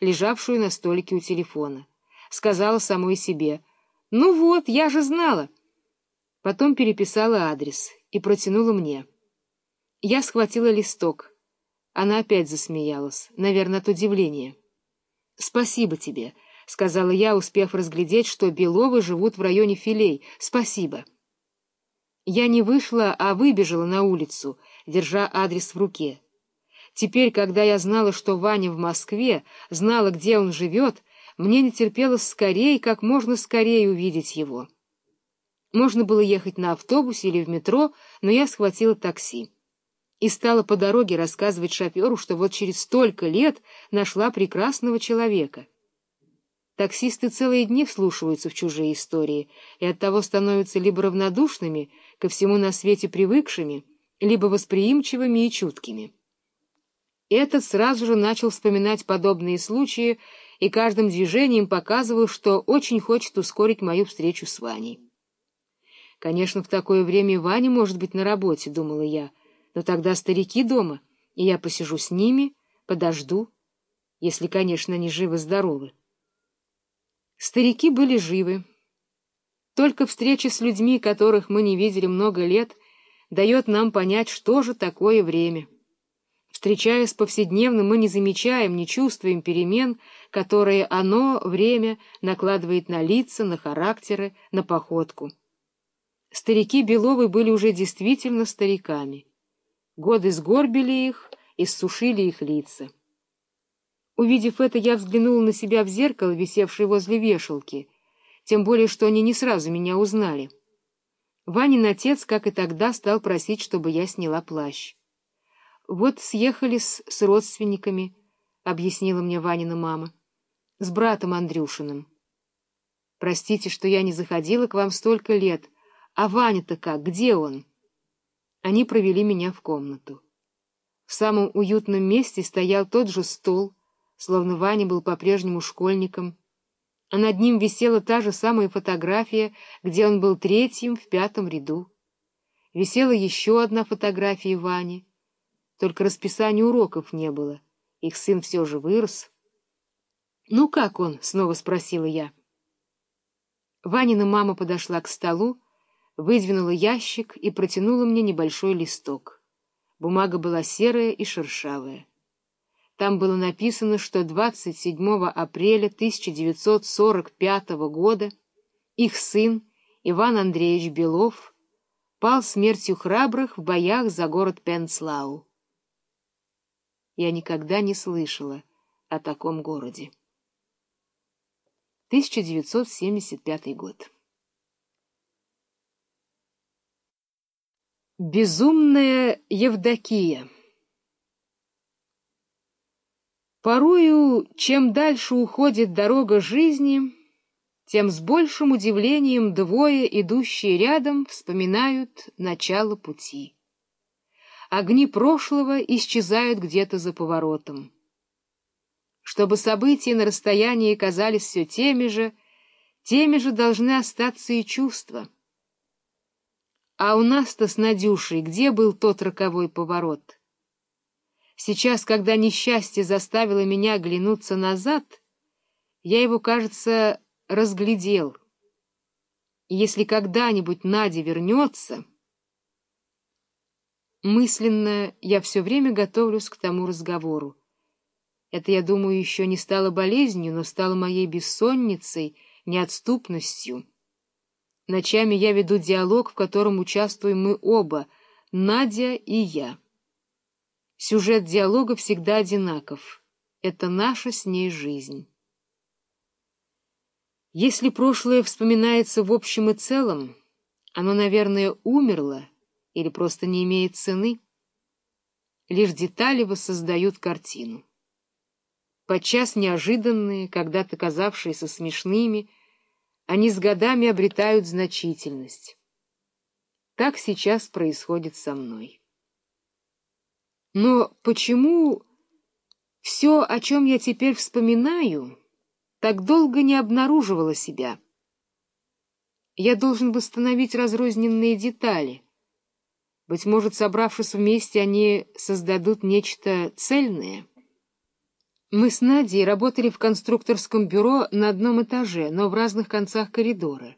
лежавшую на столике у телефона. Сказала самой себе, «Ну вот, я же знала!» Потом переписала адрес и протянула мне. Я схватила листок. Она опять засмеялась, наверное, от удивления. «Спасибо тебе», — сказала я, успев разглядеть, что Беловы живут в районе Филей. «Спасибо». Я не вышла, а выбежала на улицу, держа адрес в руке. Теперь, когда я знала, что Ваня в Москве, знала, где он живет, мне не терпелось скорее, как можно скорее увидеть его. Можно было ехать на автобусе или в метро, но я схватила такси. И стала по дороге рассказывать шоферу, что вот через столько лет нашла прекрасного человека. Таксисты целые дни вслушиваются в чужие истории и оттого становятся либо равнодушными, ко всему на свете привыкшими, либо восприимчивыми и чуткими. Этот сразу же начал вспоминать подобные случаи и каждым движением показывал, что очень хочет ускорить мою встречу с Ваней. Конечно, в такое время Ваня может быть на работе, думала я, но тогда старики дома, и я посижу с ними, подожду, если, конечно, они живы-здоровы. Старики были живы. Только встреча с людьми, которых мы не видели много лет, дает нам понять, что же такое время. Встречаясь повседневно, мы не замечаем, не чувствуем перемен, которые оно, время, накладывает на лица, на характеры, на походку. Старики Беловы были уже действительно стариками. Годы сгорбили их, иссушили их лица. Увидев это, я взглянула на себя в зеркало, висевшее возле вешалки, тем более, что они не сразу меня узнали. Ванин отец, как и тогда, стал просить, чтобы я сняла плащ. Вот съехали с, с родственниками, — объяснила мне Ванина мама, — с братом Андрюшиным. Простите, что я не заходила к вам столько лет. А Ваня-то как? Где он? Они провели меня в комнату. В самом уютном месте стоял тот же стол, словно Ваня был по-прежнему школьником, а над ним висела та же самая фотография, где он был третьим в пятом ряду. Висела еще одна фотография Вани, только расписания уроков не было. Их сын все же вырос. — Ну как он? — снова спросила я. Ванина мама подошла к столу, выдвинула ящик и протянула мне небольшой листок. Бумага была серая и шершавая. Там было написано, что 27 апреля 1945 года их сын Иван Андреевич Белов пал смертью храбрых в боях за город Пенцлау. Я никогда не слышала о таком городе. 1975 год. Безумная Евдокия Порою, чем дальше уходит дорога жизни, тем с большим удивлением двое, идущие рядом, вспоминают начало пути огни прошлого исчезают где-то за поворотом. Чтобы события на расстоянии казались все теми же, теми же должны остаться и чувства. А у нас-то с Надюшей где был тот роковой поворот? Сейчас, когда несчастье заставило меня оглянуться назад, я его, кажется, разглядел. если когда-нибудь Надя вернется... Мысленно я все время готовлюсь к тому разговору. Это, я думаю, еще не стало болезнью, но стало моей бессонницей, неотступностью. Ночами я веду диалог, в котором участвуем мы оба, Надя и я. Сюжет диалога всегда одинаков. Это наша с ней жизнь. Если прошлое вспоминается в общем и целом, оно, наверное, умерло, или просто не имеет цены. Лишь детали воссоздают картину. Подчас неожиданные, когда-то казавшиеся смешными, они с годами обретают значительность. Так сейчас происходит со мной. Но почему все, о чем я теперь вспоминаю, так долго не обнаруживало себя? Я должен восстановить разрозненные детали — быть может, собравшись вместе, они создадут нечто цельное — Мы с Надей работали в конструкторском бюро на одном этаже, но в разных концах коридора.